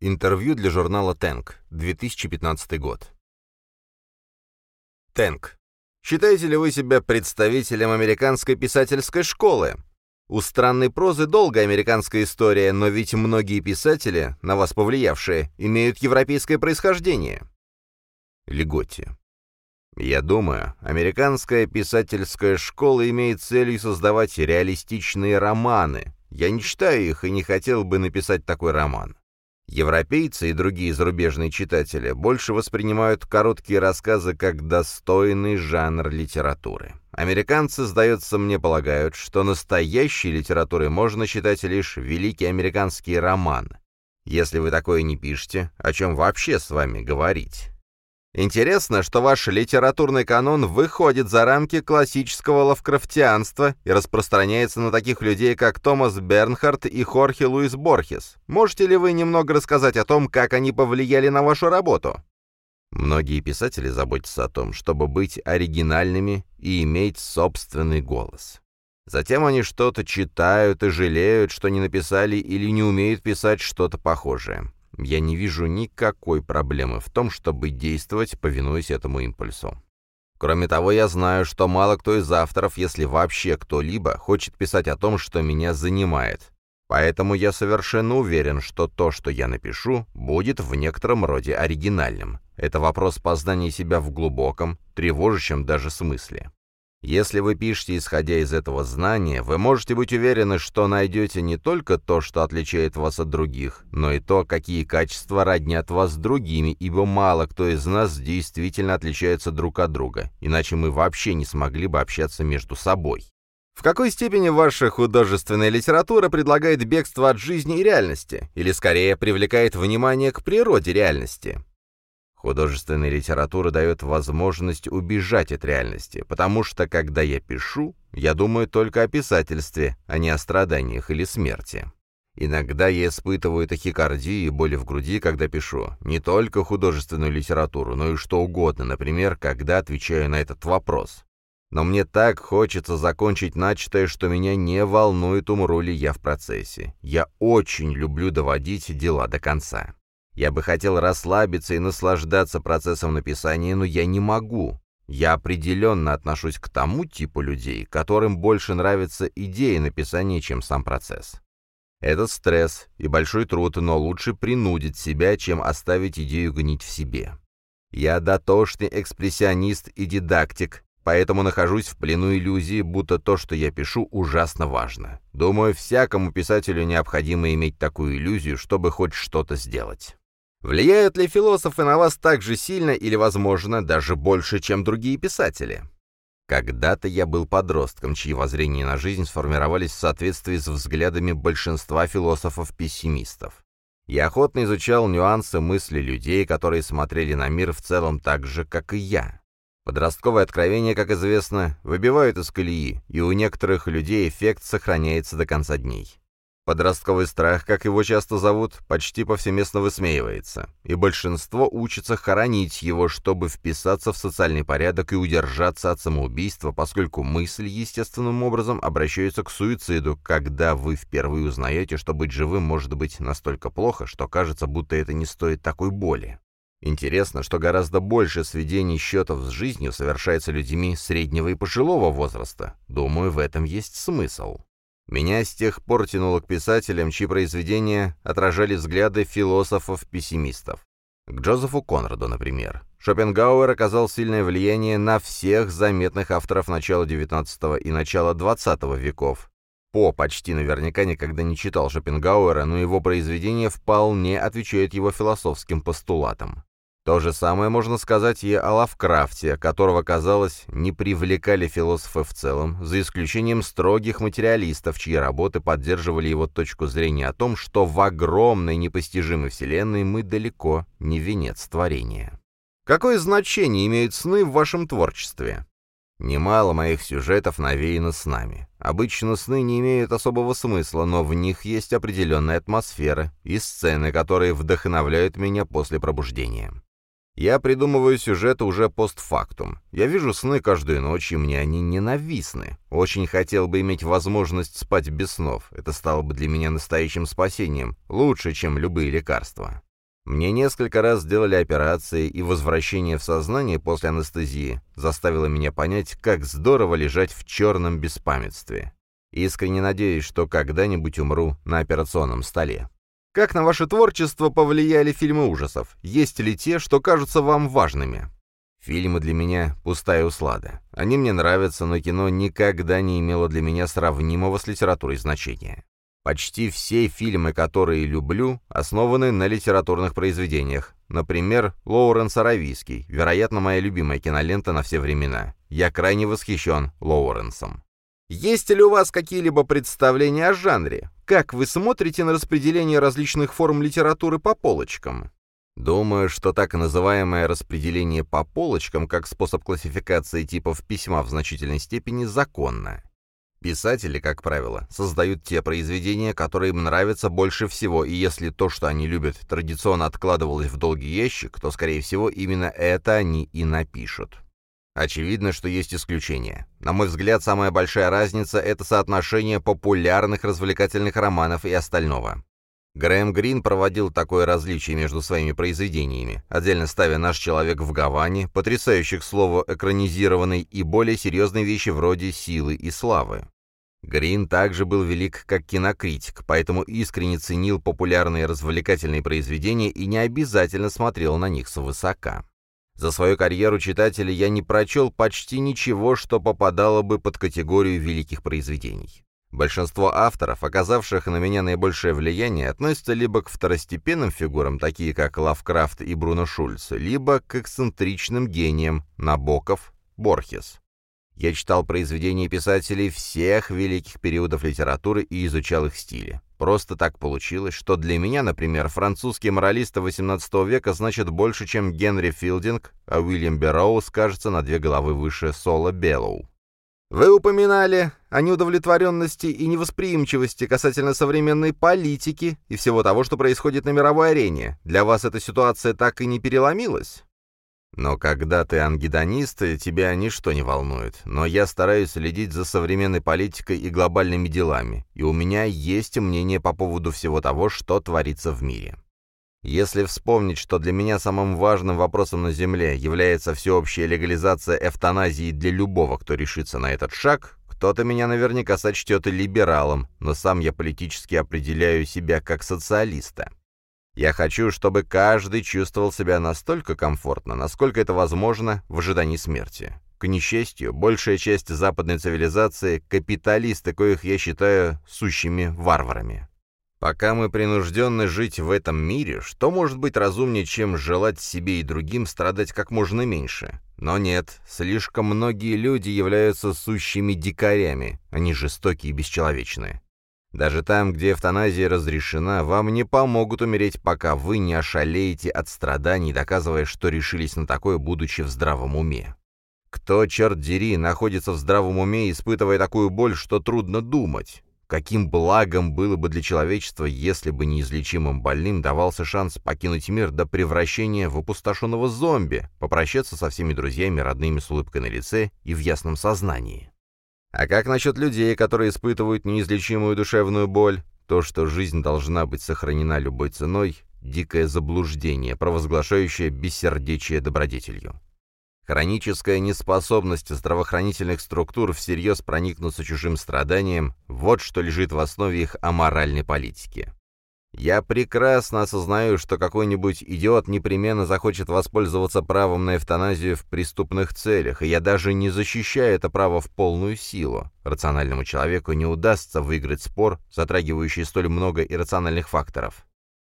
Интервью для журнала «Тэнк», 2015 год. Тэнк. Считаете ли вы себя представителем американской писательской школы? У странной прозы долгая американская история, но ведь многие писатели, на вас повлиявшие, имеют европейское происхождение. Леготти. Я думаю, американская писательская школа имеет целью создавать реалистичные романы. Я не читаю их и не хотел бы написать такой роман. Европейцы и другие зарубежные читатели больше воспринимают короткие рассказы как достойный жанр литературы. Американцы, сдается мне, полагают, что настоящей литературой можно считать лишь великий американский роман. Если вы такое не пишете, о чем вообще с вами говорить? Интересно, что ваш литературный канон выходит за рамки классического лавкрафтианства и распространяется на таких людей, как Томас Бернхард и Хорхе Луис Борхес. Можете ли вы немного рассказать о том, как они повлияли на вашу работу? Многие писатели заботятся о том, чтобы быть оригинальными и иметь собственный голос. Затем они что-то читают и жалеют, что не написали или не умеют писать что-то похожее. Я не вижу никакой проблемы в том, чтобы действовать, повинуясь этому импульсу. Кроме того, я знаю, что мало кто из авторов, если вообще кто-либо, хочет писать о том, что меня занимает. Поэтому я совершенно уверен, что то, что я напишу, будет в некотором роде оригинальным. Это вопрос познания себя в глубоком, тревожащем даже смысле. Если вы пишете, исходя из этого знания, вы можете быть уверены, что найдете не только то, что отличает вас от других, но и то, какие качества роднят вас с другими, ибо мало кто из нас действительно отличается друг от друга, иначе мы вообще не смогли бы общаться между собой. В какой степени ваша художественная литература предлагает бегство от жизни и реальности, или скорее привлекает внимание к природе реальности? Художественная литература дает возможность убежать от реальности, потому что, когда я пишу, я думаю только о писательстве, а не о страданиях или смерти. Иногда я испытываю тахикардию и боли в груди, когда пишу не только художественную литературу, но и что угодно, например, когда отвечаю на этот вопрос. Но мне так хочется закончить начатое, что меня не волнует, умру ли я в процессе. Я очень люблю доводить дела до конца. Я бы хотел расслабиться и наслаждаться процессом написания, но я не могу. Я определенно отношусь к тому типу людей, которым больше нравится идея написания, чем сам процесс. Это стресс и большой труд, но лучше принудить себя, чем оставить идею гнить в себе. Я дотошный экспрессионист и дидактик, поэтому нахожусь в плену иллюзии, будто то, что я пишу, ужасно важно. Думаю, всякому писателю необходимо иметь такую иллюзию, чтобы хоть что-то сделать. Влияют ли философы на вас так же сильно или, возможно, даже больше, чем другие писатели? Когда-то я был подростком, чьи воззрения на жизнь сформировались в соответствии с взглядами большинства философов-пессимистов. Я охотно изучал нюансы мысли людей, которые смотрели на мир в целом так же, как и я. Подростковые откровения, как известно, выбивают из колеи, и у некоторых людей эффект сохраняется до конца дней. Подростковый страх, как его часто зовут, почти повсеместно высмеивается, и большинство учится хоронить его, чтобы вписаться в социальный порядок и удержаться от самоубийства, поскольку мысль естественным образом обращается к суициду, когда вы впервые узнаете, что быть живым может быть настолько плохо, что кажется, будто это не стоит такой боли. Интересно, что гораздо больше сведений счетов с жизнью совершается людьми среднего и пожилого возраста. Думаю, в этом есть смысл. Меня с тех пор тянуло к писателям, чьи произведения отражали взгляды философов-пессимистов. К Джозефу Конраду, например. Шопенгауэр оказал сильное влияние на всех заметных авторов начала XIX и начала XX веков. По почти наверняка никогда не читал Шопенгауэра, но его произведения вполне отвечают его философским постулатам. То же самое можно сказать и о Лавкрафте, которого, казалось, не привлекали философы в целом, за исключением строгих материалистов, чьи работы поддерживали его точку зрения о том, что в огромной непостижимой вселенной мы далеко не венец творения. Какое значение имеют сны в вашем творчестве? Немало моих сюжетов навеяно снами. Обычно сны не имеют особого смысла, но в них есть определенная атмосфера и сцены, которые вдохновляют меня после пробуждения. Я придумываю сюжеты уже постфактум. Я вижу сны каждую ночь, и мне они ненавистны. Очень хотел бы иметь возможность спать без снов. Это стало бы для меня настоящим спасением, лучше, чем любые лекарства. Мне несколько раз сделали операции, и возвращение в сознание после анестезии заставило меня понять, как здорово лежать в черном беспамятстве. Искренне надеюсь, что когда-нибудь умру на операционном столе. Как на ваше творчество повлияли фильмы ужасов? Есть ли те, что кажутся вам важными? Фильмы для меня — пустая услада. Они мне нравятся, но кино никогда не имело для меня сравнимого с литературой значения. Почти все фильмы, которые люблю, основаны на литературных произведениях. Например, Лоуренс Аравийский, вероятно, моя любимая кинолента на все времена. Я крайне восхищен Лоуренсом. Есть ли у вас какие-либо представления о жанре? Как вы смотрите на распределение различных форм литературы по полочкам? Думаю, что так называемое распределение по полочкам как способ классификации типов письма в значительной степени законно. Писатели, как правило, создают те произведения, которые им нравятся больше всего, и если то, что они любят, традиционно откладывалось в долгий ящик, то, скорее всего, именно это они и напишут. Очевидно, что есть исключения. На мой взгляд, самая большая разница — это соотношение популярных развлекательных романов и остального. Грэм Грин проводил такое различие между своими произведениями, отдельно ставя «Наш человек в Гаване», потрясающих слово экранизированной и более серьезные вещи вроде «Силы и славы». Грин также был велик как кинокритик, поэтому искренне ценил популярные развлекательные произведения и не обязательно смотрел на них свысока. За свою карьеру читателя я не прочел почти ничего, что попадало бы под категорию великих произведений. Большинство авторов, оказавших на меня наибольшее влияние, относятся либо к второстепенным фигурам, такие как Лавкрафт и Бруно Шульц, либо к эксцентричным гениям Набоков, Борхес. Я читал произведения писателей всех великих периодов литературы и изучал их стили. Просто так получилось, что для меня, например, французские моралисты XVIII века значат больше, чем Генри Филдинг, а Уильям Берроуз кажется на две головы выше Соло Беллоу. Вы упоминали о неудовлетворенности и невосприимчивости касательно современной политики и всего того, что происходит на мировой арене. Для вас эта ситуация так и не переломилась? Но когда ты ангидонист, тебя ничто не волнует. Но я стараюсь следить за современной политикой и глобальными делами, и у меня есть мнение по поводу всего того, что творится в мире. Если вспомнить, что для меня самым важным вопросом на Земле является всеобщая легализация эвтаназии для любого, кто решится на этот шаг, кто-то меня наверняка сочтет и либералом, но сам я политически определяю себя как социалиста. Я хочу, чтобы каждый чувствовал себя настолько комфортно, насколько это возможно в ожидании смерти. К несчастью, большая часть западной цивилизации — капиталисты, коих я считаю сущими варварами. Пока мы принуждены жить в этом мире, что может быть разумнее, чем желать себе и другим страдать как можно меньше? Но нет, слишком многие люди являются сущими дикарями, они жестокие и бесчеловечные. Даже там, где эвтаназия разрешена, вам не помогут умереть, пока вы не ошалеете от страданий, доказывая, что решились на такое, будучи в здравом уме. Кто, черт дери, находится в здравом уме, испытывая такую боль, что трудно думать? Каким благом было бы для человечества, если бы неизлечимым больным давался шанс покинуть мир до превращения в опустошенного зомби, попрощаться со всеми друзьями, родными с улыбкой на лице и в ясном сознании. А как насчет людей, которые испытывают неизлечимую душевную боль? То, что жизнь должна быть сохранена любой ценой, дикое заблуждение, провозглашающее бессердечие добродетелью. Хроническая неспособность здравоохранительных структур всерьез проникнуться чужим страданием – вот что лежит в основе их аморальной политики. Я прекрасно осознаю, что какой-нибудь идиот непременно захочет воспользоваться правом на эвтаназию в преступных целях, и я даже не защищаю это право в полную силу. Рациональному человеку не удастся выиграть спор, затрагивающий столь много иррациональных факторов.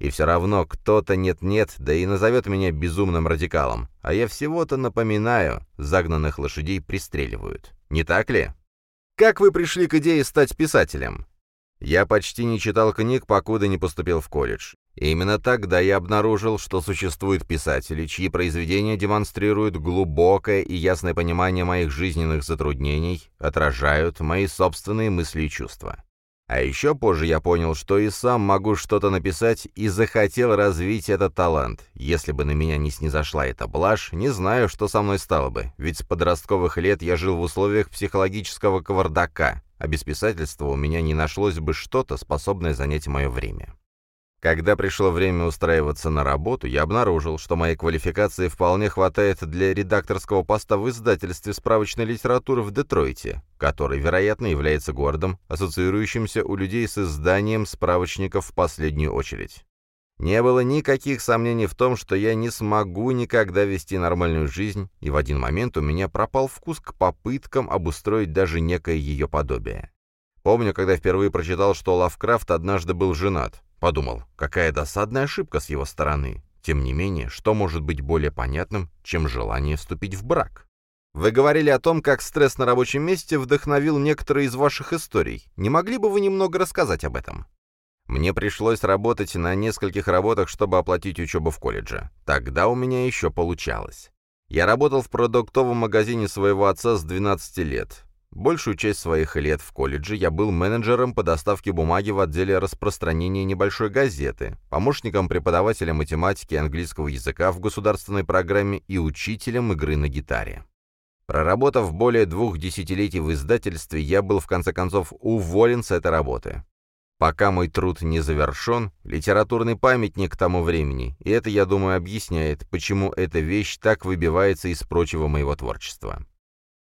И все равно кто-то нет-нет, да и назовет меня безумным радикалом. А я всего-то напоминаю, загнанных лошадей пристреливают. Не так ли? Как вы пришли к идее стать писателем? Я почти не читал книг, покуда не поступил в колледж. И именно тогда я обнаружил, что существуют писатели, чьи произведения демонстрируют глубокое и ясное понимание моих жизненных затруднений, отражают мои собственные мысли и чувства. А еще позже я понял, что и сам могу что-то написать и захотел развить этот талант. Если бы на меня не снизошла эта блажь, не знаю, что со мной стало бы, ведь с подростковых лет я жил в условиях психологического кавардака, а без писательства у меня не нашлось бы что-то, способное занять мое время. Когда пришло время устраиваться на работу, я обнаружил, что моей квалификации вполне хватает для редакторского поста в издательстве справочной литературы в Детройте, который, вероятно, является городом, ассоциирующимся у людей с изданием справочников в последнюю очередь. Не было никаких сомнений в том, что я не смогу никогда вести нормальную жизнь, и в один момент у меня пропал вкус к попыткам обустроить даже некое ее подобие. Помню, когда впервые прочитал, что Лавкрафт однажды был женат. Подумал, какая досадная ошибка с его стороны. Тем не менее, что может быть более понятным, чем желание вступить в брак? Вы говорили о том, как стресс на рабочем месте вдохновил некоторые из ваших историй. Не могли бы вы немного рассказать об этом? Мне пришлось работать на нескольких работах, чтобы оплатить учебу в колледже. Тогда у меня еще получалось. Я работал в продуктовом магазине своего отца с 12 лет. Большую часть своих лет в колледже я был менеджером по доставке бумаги в отделе распространения небольшой газеты, помощником преподавателя математики и английского языка в государственной программе и учителем игры на гитаре. Проработав более двух десятилетий в издательстве, я был в конце концов уволен с этой работы. Пока мой труд не завершен, литературный памятник тому времени, и это, я думаю, объясняет, почему эта вещь так выбивается из прочего моего творчества.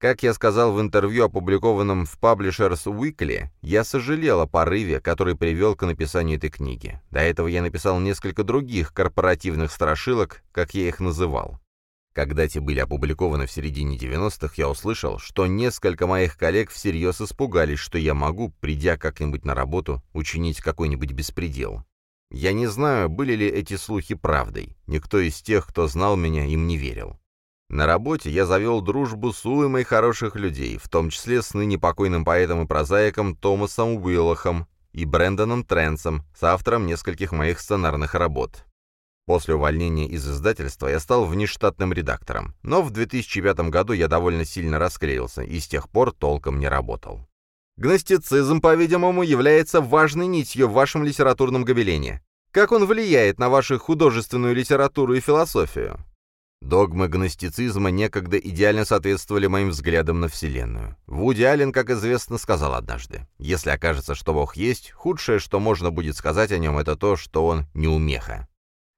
Как я сказал в интервью, опубликованном в Publishers Weekly, я сожалел о порыве, который привел к написанию этой книги. До этого я написал несколько других корпоративных страшилок, как я их называл. Когда те были опубликованы в середине 90-х, я услышал, что несколько моих коллег всерьез испугались, что я могу, придя как-нибудь на работу, учинить какой-нибудь беспредел. Я не знаю, были ли эти слухи правдой. Никто из тех, кто знал меня, им не верил. На работе я завел дружбу с уймой хороших людей, в том числе с ныне покойным поэтом и прозаиком Томасом Уиллахом и Брэндоном Тренсом, с автором нескольких моих сценарных работ. После увольнения из издательства я стал внештатным редактором, но в 2005 году я довольно сильно расклеился и с тех пор толком не работал. Гностицизм, по-видимому, является важной нитью в вашем литературном гобелене. Как он влияет на вашу художественную литературу и философию? Догмы гностицизма некогда идеально соответствовали моим взглядам на Вселенную. Вуди Аллен, как известно, сказал однажды, «Если окажется, что Бог есть, худшее, что можно будет сказать о нем, это то, что он неумеха».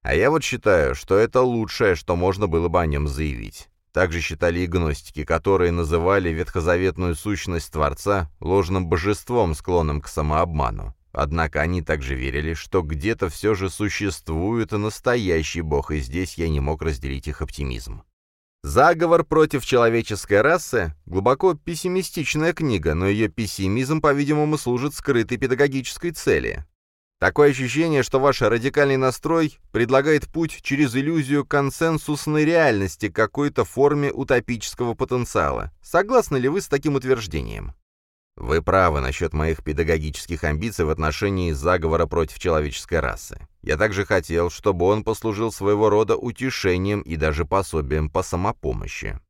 А я вот считаю, что это лучшее, что можно было бы о нем заявить. Также считали и гностики, которые называли ветхозаветную сущность Творца ложным божеством, склонным к самообману. Однако они также верили, что где-то все же существует настоящий бог, и здесь я не мог разделить их оптимизм. «Заговор против человеческой расы» — глубоко пессимистичная книга, но ее пессимизм, по-видимому, служит скрытой педагогической цели. Такое ощущение, что ваш радикальный настрой предлагает путь через иллюзию консенсусной реальности какой-то форме утопического потенциала. Согласны ли вы с таким утверждением? Вы правы насчет моих педагогических амбиций в отношении заговора против человеческой расы. Я также хотел, чтобы он послужил своего рода утешением и даже пособием по самопомощи.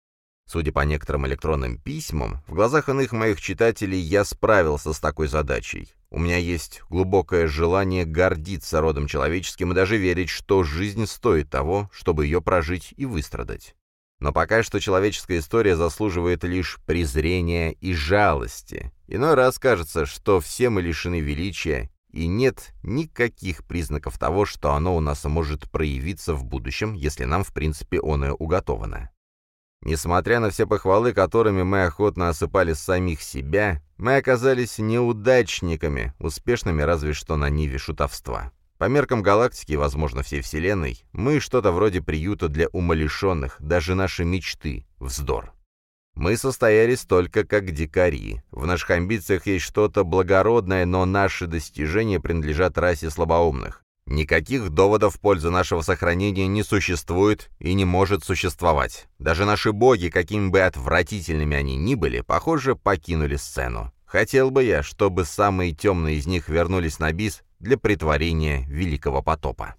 Судя по некоторым электронным письмам, в глазах иных моих читателей я справился с такой задачей. У меня есть глубокое желание гордиться родом человеческим и даже верить, что жизнь стоит того, чтобы ее прожить и выстрадать. Но пока что человеческая история заслуживает лишь презрения и жалости. Иной раз кажется, что все мы лишены величия, и нет никаких признаков того, что оно у нас может проявиться в будущем, если нам, в принципе, оно уготовано. Несмотря на все похвалы, которыми мы охотно осыпали самих себя, мы оказались неудачниками, успешными разве что на ниве шутовства. По меркам галактики, возможно, всей Вселенной, мы что-то вроде приюта для умалишенных, даже наши мечты — вздор. Мы состоялись только как дикари. В наших амбициях есть что-то благородное, но наши достижения принадлежат расе слабоумных. Никаких доводов в пользу нашего сохранения не существует и не может существовать. Даже наши боги, какими бы отвратительными они ни были, похоже, покинули сцену. Хотел бы я, чтобы самые темные из них вернулись на бис для притворения великого потопа.